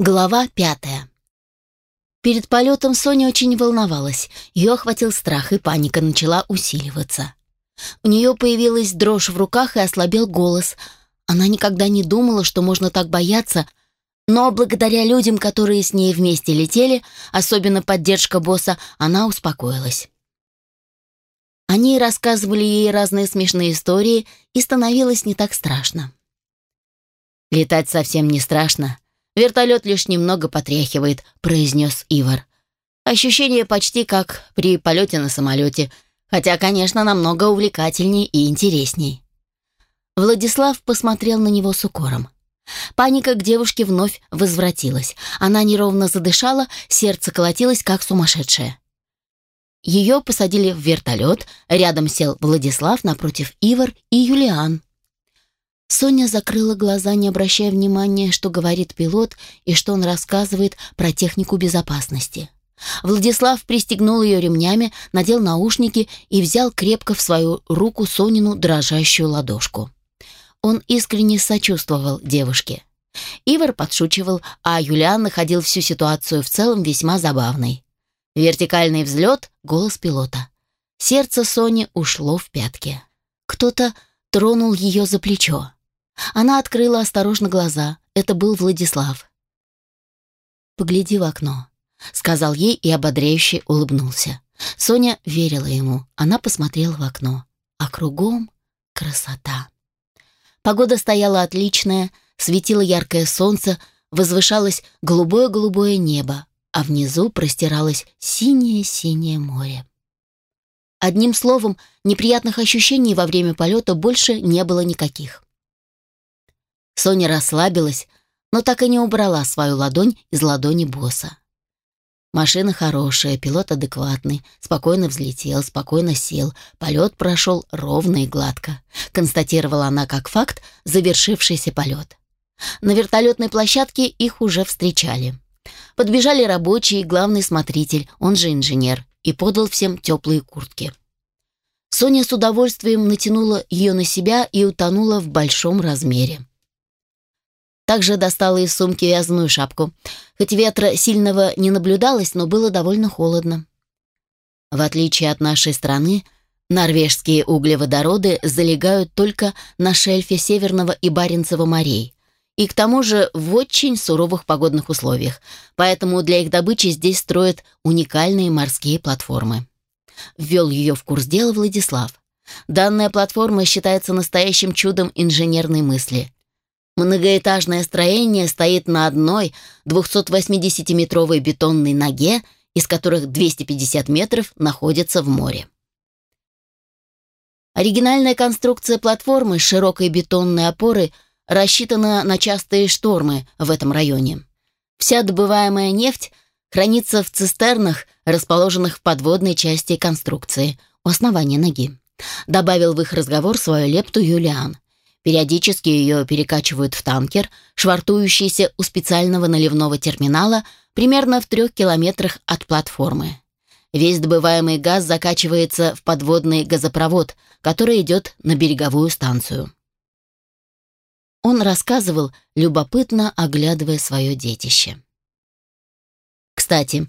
Глава пятая. Перед полетом Соня очень волновалась. Ее охватил страх, и паника начала усиливаться. У нее появилась дрожь в руках и ослабел голос. Она никогда не думала, что можно так бояться, но благодаря людям, которые с ней вместе летели, особенно поддержка босса, она успокоилась. Они рассказывали ей разные смешные истории, и становилось не так страшно. Летать совсем не страшно, «Вертолет лишь немного потряхивает», — произнес Ивар. «Ощущение почти как при полете на самолете, хотя, конечно, намного увлекательней и интересней». Владислав посмотрел на него с укором. Паника к девушке вновь возвратилась. Она неровно задышала, сердце колотилось, как сумасшедшее. Ее посадили в вертолет, рядом сел Владислав, напротив Ивар и Юлиан. Соня закрыла глаза, не обращая внимания, что говорит пилот и что он рассказывает про технику безопасности. Владислав пристегнул ее ремнями, надел наушники и взял крепко в свою руку Сонину дрожащую ладошку. Он искренне сочувствовал девушке. Ивар подшучивал, а Юлиан находил всю ситуацию в целом весьма забавной. Вертикальный взлет — голос пилота. Сердце Сони ушло в пятки. Кто-то тронул ее за плечо. Она открыла осторожно глаза. Это был Владислав. «Погляди в окно», — сказал ей и ободряюще улыбнулся. Соня верила ему. Она посмотрела в окно. А кругом красота. Погода стояла отличная, светило яркое солнце, возвышалось голубое-голубое небо, а внизу простиралось синее-синее море. Одним словом, неприятных ощущений во время полета больше не было никаких. Соня расслабилась, но так и не убрала свою ладонь из ладони босса. Машина хорошая, пилот адекватный, спокойно взлетел, спокойно сел, полет прошел ровно и гладко, констатировала она как факт завершившийся полет. На вертолетной площадке их уже встречали. Подбежали рабочие и главный смотритель, он же инженер, и подал всем теплые куртки. Соня с удовольствием натянула ее на себя и утонула в большом размере. Также достала из сумки вязаную шапку. Хоть ветра сильного не наблюдалось, но было довольно холодно. В отличие от нашей страны, норвежские углеводороды залегают только на шельфе Северного и Баренцева морей. И к тому же в очень суровых погодных условиях, поэтому для их добычи здесь строят уникальные морские платформы. Ввел ее в курс дела Владислав. Данная платформа считается настоящим чудом инженерной мысли. Многоэтажное строение стоит на одной 280-метровой бетонной ноге, из которых 250 метров находятся в море. Оригинальная конструкция платформы с широкой бетонной опорой рассчитана на частые штормы в этом районе. Вся добываемая нефть хранится в цистернах, расположенных в подводной части конструкции, у основания ноги. Добавил в их разговор свою лепту Юлиан. Периодически ее перекачивают в танкер, швартующийся у специального наливного терминала примерно в трех километрах от платформы. Весь добываемый газ закачивается в подводный газопровод, который идет на береговую станцию. Он рассказывал, любопытно оглядывая свое детище. Кстати,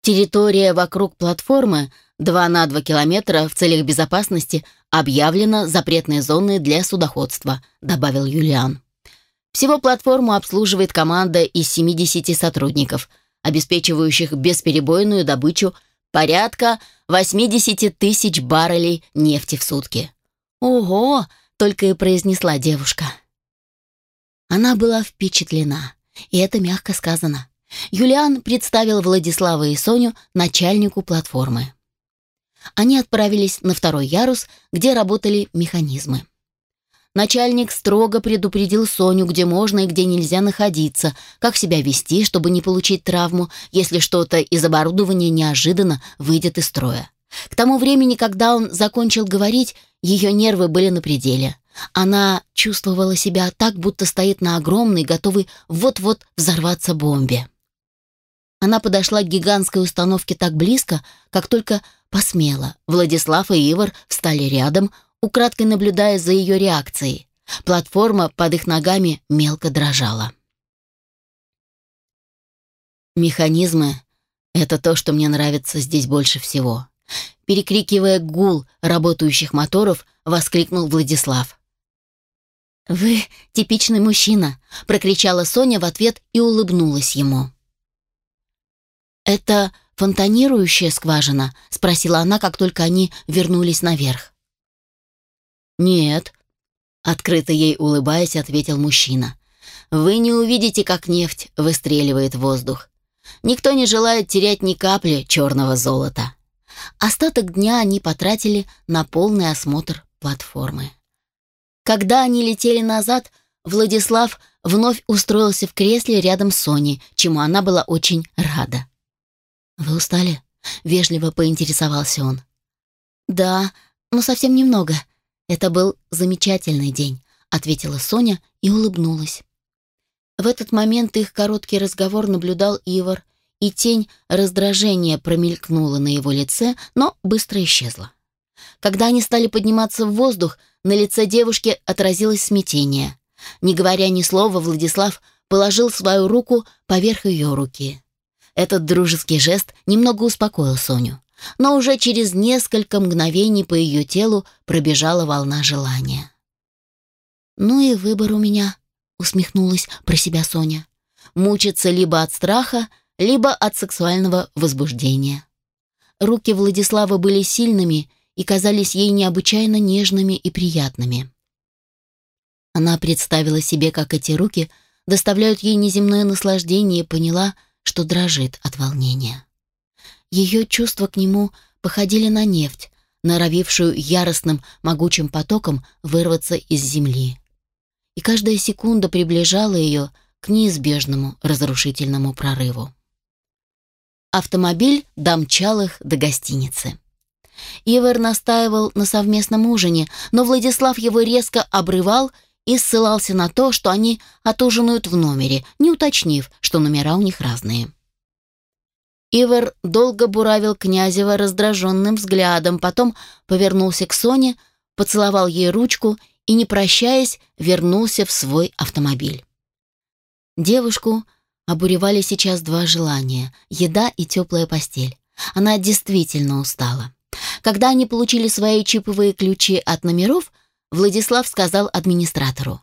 территория вокруг платформы 2 на 2 километра в целях безопасности объявлена запретной зоной для судоходства», — добавил Юлиан. «Всего платформу обслуживает команда из 70 сотрудников, обеспечивающих бесперебойную добычу порядка 80 тысяч баррелей нефти в сутки». «Ого!» — только и произнесла девушка. Она была впечатлена, и это мягко сказано. Юлиан представил Владислава и Соню начальнику платформы они отправились на второй ярус, где работали механизмы. Начальник строго предупредил Соню, где можно и где нельзя находиться, как себя вести, чтобы не получить травму, если что-то из оборудования неожиданно выйдет из строя. К тому времени, когда он закончил говорить, ее нервы были на пределе. Она чувствовала себя так, будто стоит на огромной, готовой вот-вот взорваться бомбе. Она подошла к гигантской установке так близко, как только посмела. Владислав и Ивар встали рядом, украдкой наблюдая за ее реакцией. Платформа под их ногами мелко дрожала. Механизмы — это то, что мне нравится здесь больше всего. Перекрикивая гул работающих моторов, воскликнул Владислав. «Вы типичный мужчина», — прокричала Соня в ответ и улыбнулась ему. «Это фонтанирующая скважина?» — спросила она, как только они вернулись наверх. «Нет», — открыто ей улыбаясь, ответил мужчина. «Вы не увидите, как нефть выстреливает в воздух. Никто не желает терять ни капли черного золота». Остаток дня они потратили на полный осмотр платформы. Когда они летели назад, Владислав вновь устроился в кресле рядом с Соней, чему она была очень рада. «Вы устали?» — вежливо поинтересовался он. «Да, но совсем немного. Это был замечательный день», — ответила Соня и улыбнулась. В этот момент их короткий разговор наблюдал Ивар, и тень раздражения промелькнула на его лице, но быстро исчезла. Когда они стали подниматься в воздух, на лице девушки отразилось смятение. Не говоря ни слова, Владислав положил свою руку поверх ее руки. Этот дружеский жест немного успокоил Соню, но уже через несколько мгновений по ее телу пробежала волна желания. «Ну и выбор у меня», — усмехнулась про себя Соня. «Мучиться либо от страха, либо от сексуального возбуждения». Руки Владислава были сильными и казались ей необычайно нежными и приятными. Она представила себе, как эти руки доставляют ей неземное наслаждение и поняла, что дрожит от волнения. Ее чувства к нему походили на нефть, норовившую яростным могучим потоком вырваться из земли. И каждая секунда приближала ее к неизбежному разрушительному прорыву. Автомобиль домчал их до гостиницы. Ивар настаивал на совместном ужине, но Владислав его резко обрывал и ссылался на то, что они отужинают в номере, не уточнив, что номера у них разные. Ивар долго буравил Князева раздраженным взглядом, потом повернулся к Соне, поцеловал ей ручку и, не прощаясь, вернулся в свой автомобиль. Девушку обуревали сейчас два желания — еда и теплая постель. Она действительно устала. Когда они получили свои чиповые ключи от номеров, Владислав сказал администратору.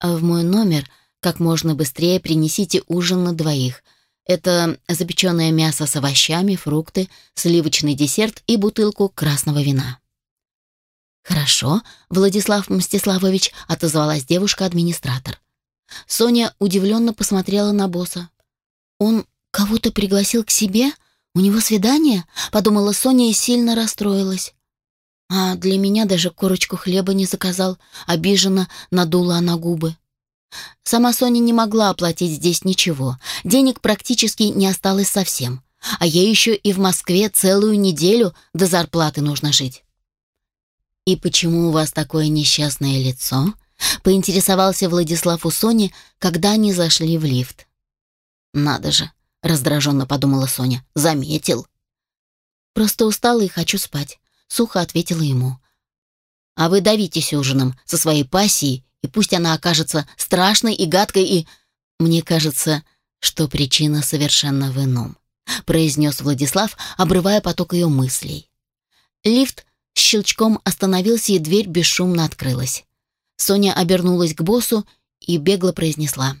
«В мой номер как можно быстрее принесите ужин на двоих. Это запеченное мясо с овощами, фрукты, сливочный десерт и бутылку красного вина». «Хорошо, Владислав Мстиславович», — отозвалась девушка-администратор. Соня удивленно посмотрела на босса. «Он кого-то пригласил к себе? У него свидание?» — подумала Соня и сильно расстроилась. А для меня даже корочку хлеба не заказал, обиженно надула она губы. Сама Соня не могла оплатить здесь ничего, денег практически не осталось совсем, а ей еще и в Москве целую неделю до зарплаты нужно жить. «И почему у вас такое несчастное лицо?» — поинтересовался Владислав у Сони, когда они зашли в лифт. «Надо же», — раздраженно подумала Соня, — «заметил». «Просто устала и хочу спать сухо ответила ему. «А вы давитесь ужином со своей пассией, и пусть она окажется страшной и гадкой, и... Мне кажется, что причина совершенно в ином», произнес Владислав, обрывая поток ее мыслей. Лифт с щелчком остановился, и дверь бесшумно открылась. Соня обернулась к боссу и бегло произнесла.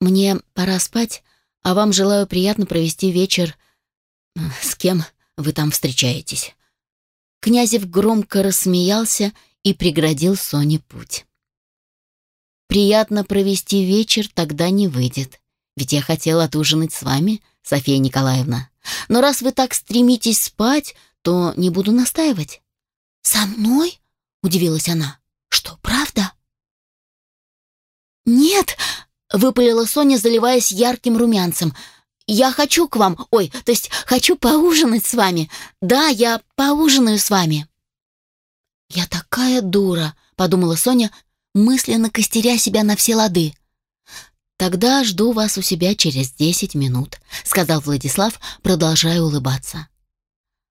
«Мне пора спать, а вам желаю приятно провести вечер... С кем вы там встречаетесь?» Князев громко рассмеялся и преградил Соне путь. «Приятно провести вечер тогда не выйдет, ведь я хотела отужинать с вами, София Николаевна. Но раз вы так стремитесь спать, то не буду настаивать». «Со мной?» — удивилась она. «Что, правда?» «Нет!» — выпалила Соня, заливаясь ярким румянцем — я хочу к вам, ой, то есть хочу поужинать с вами. Да, я поужинаю с вами». «Я такая дура», — подумала Соня, мысленно костеря себя на все лады. «Тогда жду вас у себя через десять минут», — сказал Владислав, продолжая улыбаться.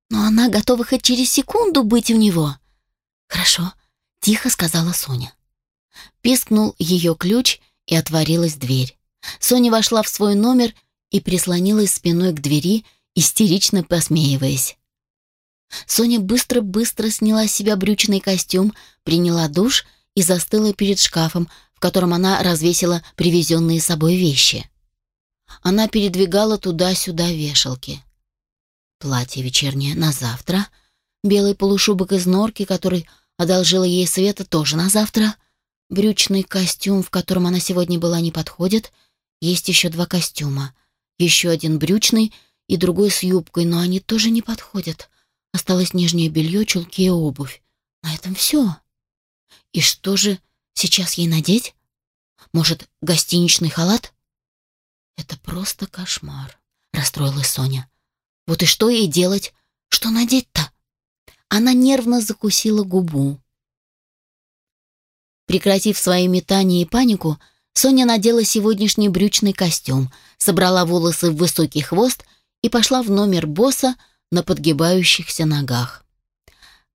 «Но она готова хоть через секунду быть у него». «Хорошо», — тихо сказала Соня. Пискнул ее ключ, и отворилась дверь. Соня вошла в свой номер и прислонилась спиной к двери, истерично посмеиваясь. Соня быстро-быстро сняла с себя брючный костюм, приняла душ и застыла перед шкафом, в котором она развесила привезенные с собой вещи. Она передвигала туда-сюда вешалки. Платье вечернее на завтра, белый полушубок из норки, который одолжила ей Света, тоже на завтра, брючный костюм, в котором она сегодня была, не подходит, есть еще два костюма, еще один брючный и другой с юбкой, но они тоже не подходят. Осталось нижнее белье, чулки и обувь. На этом все. И что же сейчас ей надеть? Может, гостиничный халат? Это просто кошмар, расстроилась Соня. Вот и что ей делать? Что надеть-то? Она нервно закусила губу. Прекратив свои метания и панику, Соня надела сегодняшний брючный костюм, собрала волосы в высокий хвост и пошла в номер босса на подгибающихся ногах.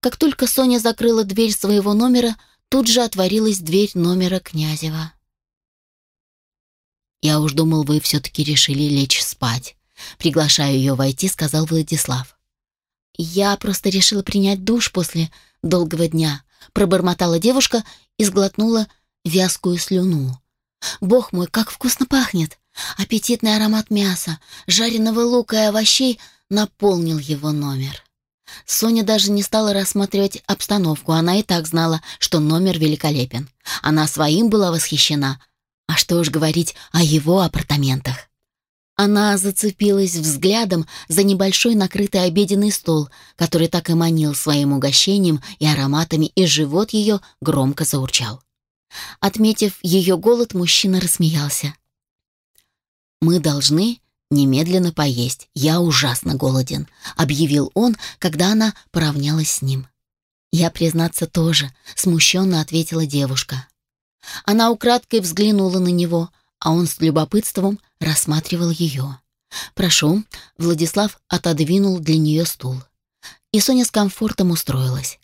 Как только Соня закрыла дверь своего номера, тут же отворилась дверь номера Князева. «Я уж думал, вы все-таки решили лечь спать», Приглашая ее войти, сказал Владислав. «Я просто решила принять душ после долгого дня», пробормотала девушка и сглотнула вязкую слюну. «Бог мой, как вкусно пахнет!» Аппетитный аромат мяса, жареного лука и овощей наполнил его номер. Соня даже не стала рассматривать обстановку, она и так знала, что номер великолепен. Она своим была восхищена, а что уж говорить о его апартаментах. Она зацепилась взглядом за небольшой накрытый обеденный стол, который так и манил своим угощением и ароматами, и живот ее громко заурчал. Отметив ее голод, мужчина рассмеялся. «Мы должны немедленно поесть. Я ужасно голоден», — объявил он, когда она поравнялась с ним. «Я, признаться, тоже», — смущенно ответила девушка. Она украдкой взглянула на него — а он с любопытством рассматривал ее. «Прошу», — Владислав отодвинул для нее стул. И Соня с комфортом устроилась.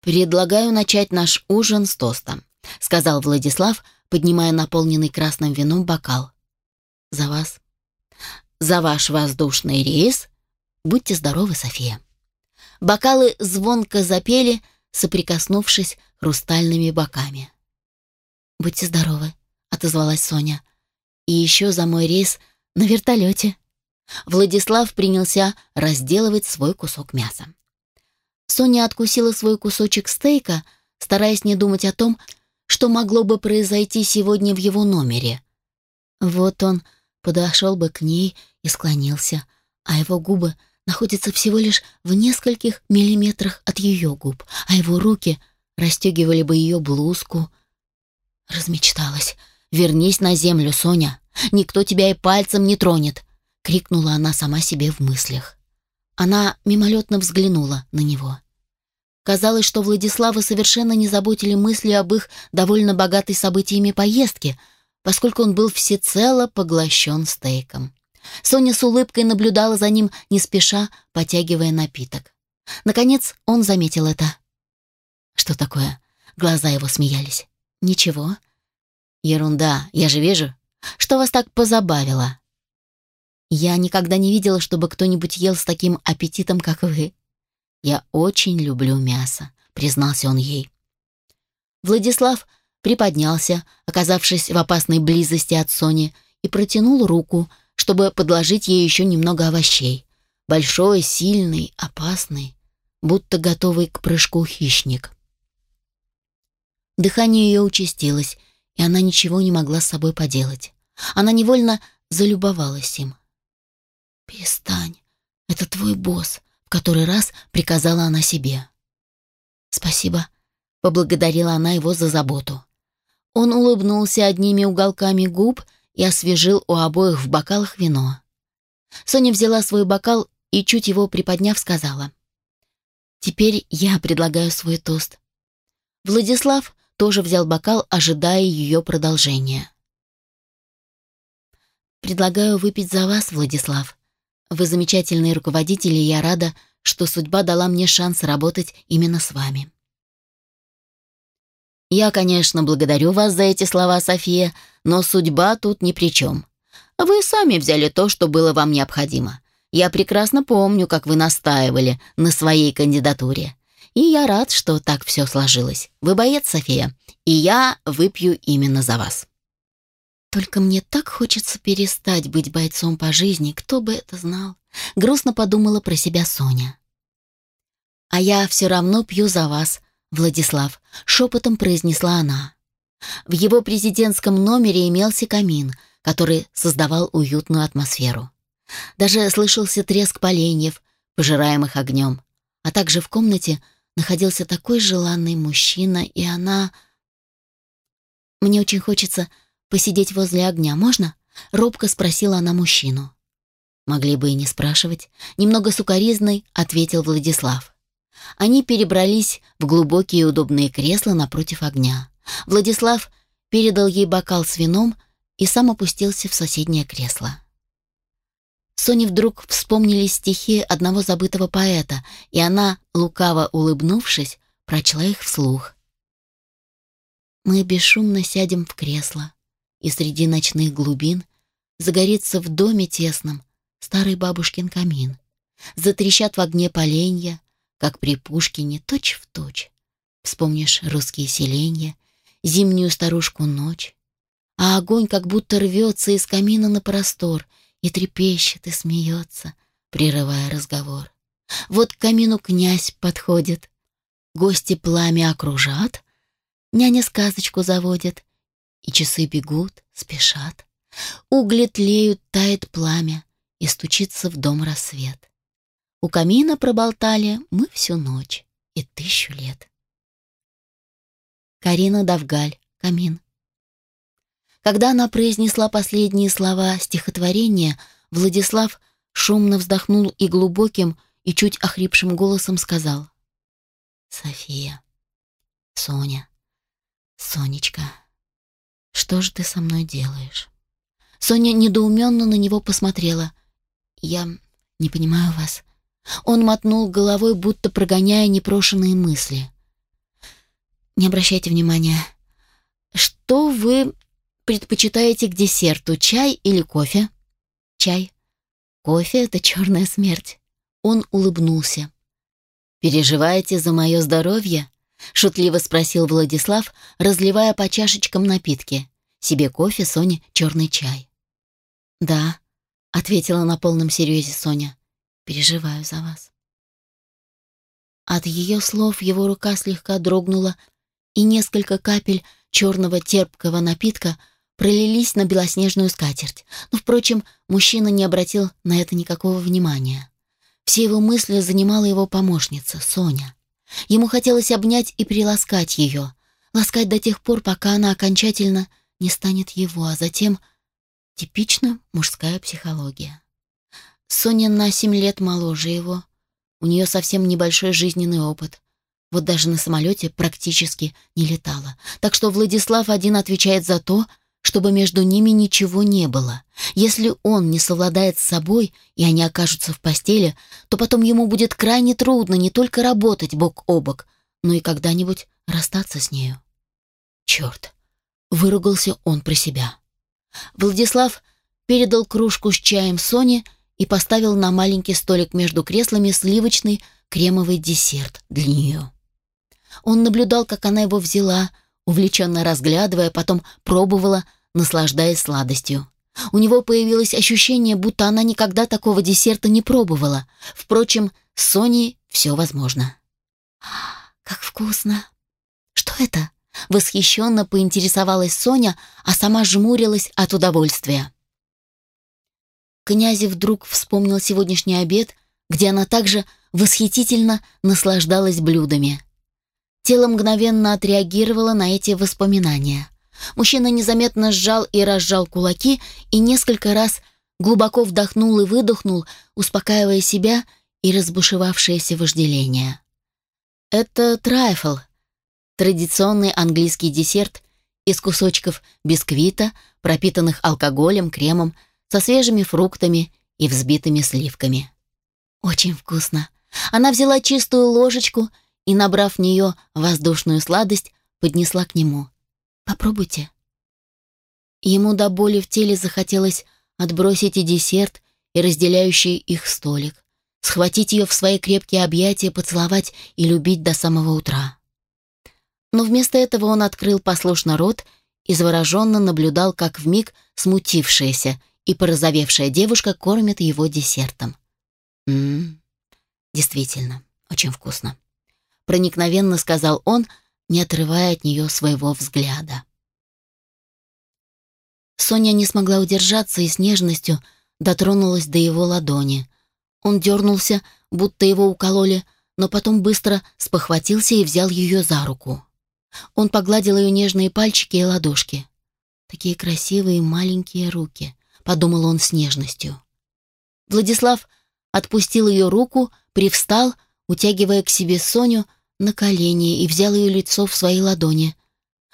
«Предлагаю начать наш ужин с тоста», — сказал Владислав, поднимая наполненный красным вином бокал. «За вас». «За ваш воздушный рейс. Будьте здоровы, София». Бокалы звонко запели, соприкоснувшись хрустальными боками. «Будьте здоровы», отозвалась Соня. «И еще за мой рейс на вертолете». Владислав принялся разделывать свой кусок мяса. Соня откусила свой кусочек стейка, стараясь не думать о том, что могло бы произойти сегодня в его номере. Вот он подошел бы к ней и склонился, а его губы находятся всего лишь в нескольких миллиметрах от ее губ, а его руки расстегивали бы ее блузку. Размечталась. «Вернись на землю, Соня. Никто тебя и пальцем не тронет!» — крикнула она сама себе в мыслях. Она мимолетно взглянула на него. Казалось, что Владислава совершенно не заботили мысли об их довольно богатой событиями поездки, поскольку он был всецело поглощен стейком. Соня с улыбкой наблюдала за ним, не спеша, потягивая напиток. Наконец он заметил это. «Что такое?» Глаза его смеялись. «Ничего. Ерунда, я же вижу. Что вас так позабавило? Я никогда не видела, чтобы кто-нибудь ел с таким аппетитом, как вы. Я очень люблю мясо, признался он ей. Владислав приподнялся, оказавшись в опасной близости от Сони, и протянул руку, чтобы подложить ей еще немного овощей. Большой, сильный, опасный, будто готовый к прыжку хищник. Дыхание ее участилось, и она ничего не могла с собой поделать. Она невольно залюбовалась им. «Перестань, это твой босс», — который раз приказала она себе. «Спасибо», — поблагодарила она его за заботу. Он улыбнулся одними уголками губ и освежил у обоих в бокалах вино. Соня взяла свой бокал и, чуть его приподняв, сказала. «Теперь я предлагаю свой тост». Владислав тоже взял бокал, ожидая ее продолжения. «Предлагаю выпить за вас, Владислав. Вы замечательный руководитель, и я рада, что судьба дала мне шанс работать именно с вами». «Я, конечно, благодарю вас за эти слова, София, но судьба тут ни при чем. Вы сами взяли то, что было вам необходимо. Я прекрасно помню, как вы настаивали на своей кандидатуре. И я рад, что так все сложилось. Вы боец, София, и я выпью именно за вас. Только мне так хочется перестать быть бойцом по жизни, кто бы это знал. Грустно подумала про себя Соня. А я все равно пью за вас, Владислав, шепотом произнесла она. В его президентском номере имелся камин, который создавал уютную атмосферу. Даже слышался треск поленьев, пожираемых огнем. А также в комнате находился такой желанный мужчина, и она... «Мне очень хочется посидеть возле огня, можно?» — робко спросила она мужчину. «Могли бы и не спрашивать», — немного сукоризной ответил Владислав. Они перебрались в глубокие удобные кресла напротив огня. Владислав передал ей бокал с вином и сам опустился в соседнее кресло. Соне вдруг вспомнили стихи одного забытого поэта, и она, лукаво улыбнувшись, прочла их вслух. «Мы бесшумно сядем в кресло, и среди ночных глубин загорится в доме тесном старый бабушкин камин. Затрещат в огне поленья, как при Пушкине точь в точь. Вспомнишь русские селенья, зимнюю старушку ночь, а огонь как будто рвется из камина на простор — и трепещет, и смеется, прерывая разговор. Вот к камину князь подходит, гости пламя окружат, няня сказочку заводит, и часы бегут, спешат. Угли тлеют, тает пламя, и стучится в дом рассвет. У камина проболтали мы всю ночь и тысячу лет. Карина Давгаль, камин. Когда она произнесла последние слова стихотворения, Владислав шумно вздохнул и глубоким и чуть охрипшим голосом сказал «София, Соня, Сонечка, что же ты со мной делаешь?» Соня недоуменно на него посмотрела. «Я не понимаю вас». Он мотнул головой, будто прогоняя непрошенные мысли. «Не обращайте внимания. Что вы предпочитаете к десерту, чай или кофе? Чай. Кофе — это черная смерть. Он улыбнулся. «Переживаете за мое здоровье?» — шутливо спросил Владислав, разливая по чашечкам напитки. Себе кофе, Соне черный чай. «Да», — ответила на полном серьезе Соня. «Переживаю за вас». От ее слов его рука слегка дрогнула, и несколько капель черного терпкого напитка пролились на белоснежную скатерть. Но, впрочем, мужчина не обратил на это никакого внимания. Все его мысли занимала его помощница, Соня. Ему хотелось обнять и приласкать ее, ласкать до тех пор, пока она окончательно не станет его, а затем типично мужская психология. Соня на семь лет моложе его. У нее совсем небольшой жизненный опыт. Вот даже на самолете практически не летала. Так что Владислав один отвечает за то, чтобы между ними ничего не было. Если он не совладает с собой, и они окажутся в постели, то потом ему будет крайне трудно не только работать бок о бок, но и когда-нибудь расстаться с нею. Черт! Выругался он про себя. Владислав передал кружку с чаем Соне и поставил на маленький столик между креслами сливочный кремовый десерт для нее. Он наблюдал, как она его взяла, увлеченно разглядывая, потом пробовала, наслаждаясь сладостью. У него появилось ощущение, будто она никогда такого десерта не пробовала. Впрочем, с Соней все возможно. «Как вкусно!» «Что это?» — восхищенно поинтересовалась Соня, а сама жмурилась от удовольствия. Князе вдруг вспомнил сегодняшний обед, где она также восхитительно наслаждалась блюдами. Тело мгновенно отреагировало на эти воспоминания. Мужчина незаметно сжал и разжал кулаки и несколько раз глубоко вдохнул и выдохнул, успокаивая себя и разбушевавшееся вожделение. Это трайфл, традиционный английский десерт из кусочков бисквита, пропитанных алкоголем, кремом, со свежими фруктами и взбитыми сливками. Очень вкусно. Она взяла чистую ложечку и, набрав в нее воздушную сладость, поднесла к нему. «Попробуйте». Ему до боли в теле захотелось отбросить и десерт, и разделяющий их столик, схватить ее в свои крепкие объятия, поцеловать и любить до самого утра. Но вместо этого он открыл послушно рот и завороженно наблюдал, как вмиг смутившаяся и порозовевшая девушка кормит его десертом. «М-м, действительно, очень вкусно», — проникновенно сказал он, не отрывая от нее своего взгляда. Соня не смогла удержаться и с нежностью дотронулась до его ладони. Он дернулся, будто его укололи, но потом быстро спохватился и взял ее за руку. Он погладил ее нежные пальчики и ладошки. «Такие красивые маленькие руки», — подумал он с нежностью. Владислав отпустил ее руку, привстал, утягивая к себе Соню на колени и взял ее лицо в свои ладони.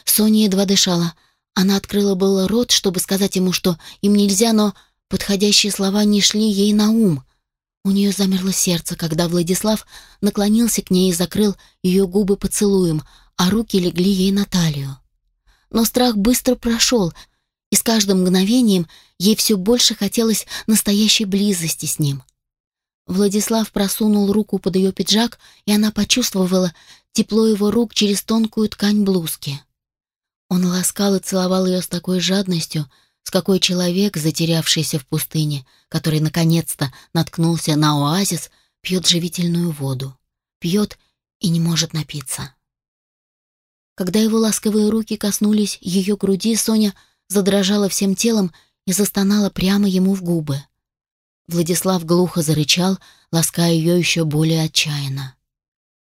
Соня едва дышала. Она открыла было рот, чтобы сказать ему, что им нельзя, но подходящие слова не шли ей на ум. У нее замерло сердце, когда Владислав наклонился к ней и закрыл ее губы поцелуем, а руки легли ей на талию. Но страх быстро прошел, и с каждым мгновением ей все больше хотелось настоящей близости с ним. Владислав просунул руку под ее пиджак, и она почувствовала тепло его рук через тонкую ткань блузки. Он ласкал и целовал ее с такой жадностью, с какой человек, затерявшийся в пустыне, который наконец-то наткнулся на оазис, пьет живительную воду. Пьет и не может напиться. Когда его ласковые руки коснулись ее груди, Соня задрожала всем телом и застонала прямо ему в губы. Владислав глухо зарычал, лаская ее еще более отчаянно.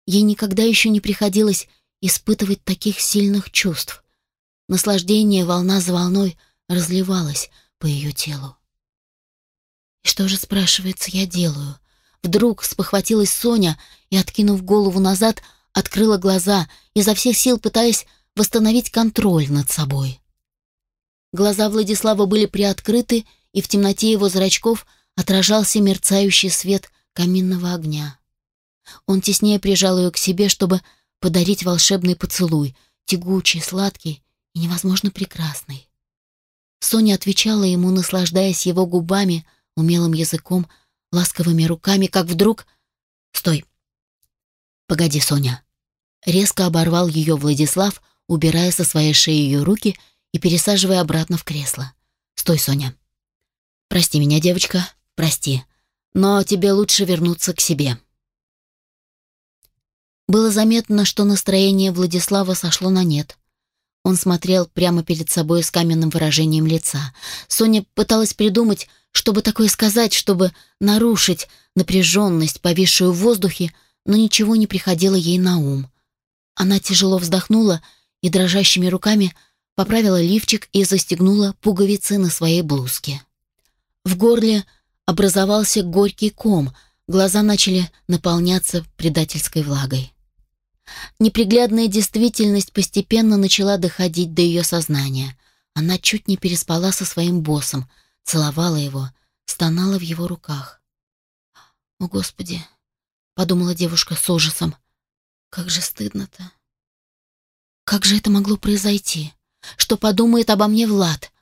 Ей никогда еще не приходилось испытывать таких сильных чувств. Наслаждение волна за волной разливалось по ее телу. И что же, спрашивается, я делаю? Вдруг спохватилась Соня и, откинув голову назад, открыла глаза, изо всех сил пытаясь восстановить контроль над собой. Глаза Владислава были приоткрыты, и в темноте его зрачков отражался мерцающий свет каминного огня. Он теснее прижал ее к себе, чтобы подарить волшебный поцелуй, тягучий, сладкий и невозможно прекрасный. Соня отвечала ему, наслаждаясь его губами, умелым языком, ласковыми руками, как вдруг... «Стой! Погоди, Соня!» Резко оборвал ее Владислав, убирая со своей шеи ее руки и пересаживая обратно в кресло. «Стой, Соня!» «Прости меня, девочка, прости, но тебе лучше вернуться к себе». Было заметно, что настроение Владислава сошло на нет. Он смотрел прямо перед собой с каменным выражением лица. Соня пыталась придумать, чтобы такое сказать, чтобы нарушить напряженность, повисшую в воздухе, но ничего не приходило ей на ум. Она тяжело вздохнула и дрожащими руками поправила лифчик и застегнула пуговицы на своей блузке. В горле образовался горький ком, глаза начали наполняться предательской влагой. Неприглядная действительность постепенно начала доходить до ее сознания. Она чуть не переспала со своим боссом, целовала его, стонала в его руках. «О, Господи!» — подумала девушка с ужасом. «Как же стыдно-то! Как же это могло произойти? Что подумает обо мне Влад?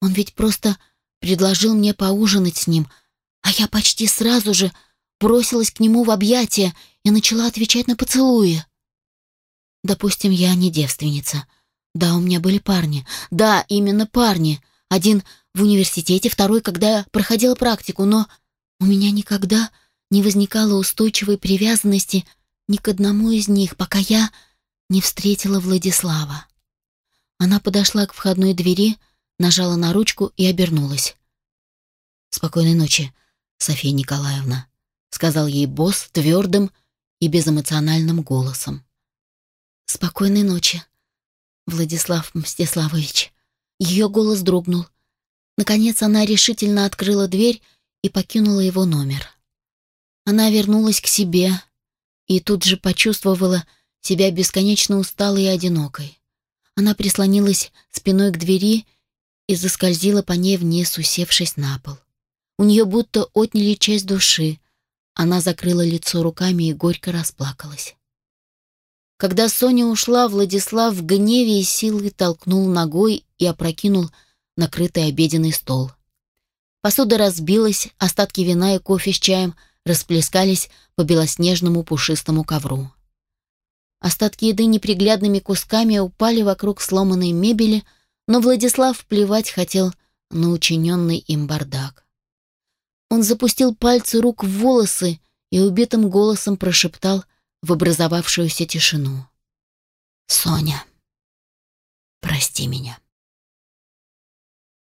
Он ведь просто предложил мне поужинать с ним, а я почти сразу же бросилась к нему в объятия и начала отвечать на поцелуи. Допустим, я не девственница. Да, у меня были парни. Да, именно парни. Один в университете, второй, когда я проходила практику, но у меня никогда не возникало устойчивой привязанности ни к одному из них, пока я не встретила Владислава. Она подошла к входной двери, нажала на ручку и обернулась. «Спокойной ночи, София Николаевна», — сказал ей босс твердым и безэмоциональным голосом. «Спокойной ночи, Владислав Мстиславович». Ее голос дрогнул. Наконец она решительно открыла дверь и покинула его номер. Она вернулась к себе и тут же почувствовала себя бесконечно усталой и одинокой. Она прислонилась спиной к двери и заскользила по ней вниз, усевшись на пол. У нее будто отняли часть души. Она закрыла лицо руками и горько расплакалась. Когда Соня ушла, Владислав в гневе и силой толкнул ногой и опрокинул накрытый обеденный стол. Посуда разбилась, остатки вина и кофе с чаем расплескались по белоснежному пушистому ковру. Остатки еды неприглядными кусками упали вокруг сломанной мебели, но Владислав плевать хотел на учиненный им бардак. Он запустил пальцы рук в волосы и убитым голосом прошептал в образовавшуюся тишину. «Соня, прости меня».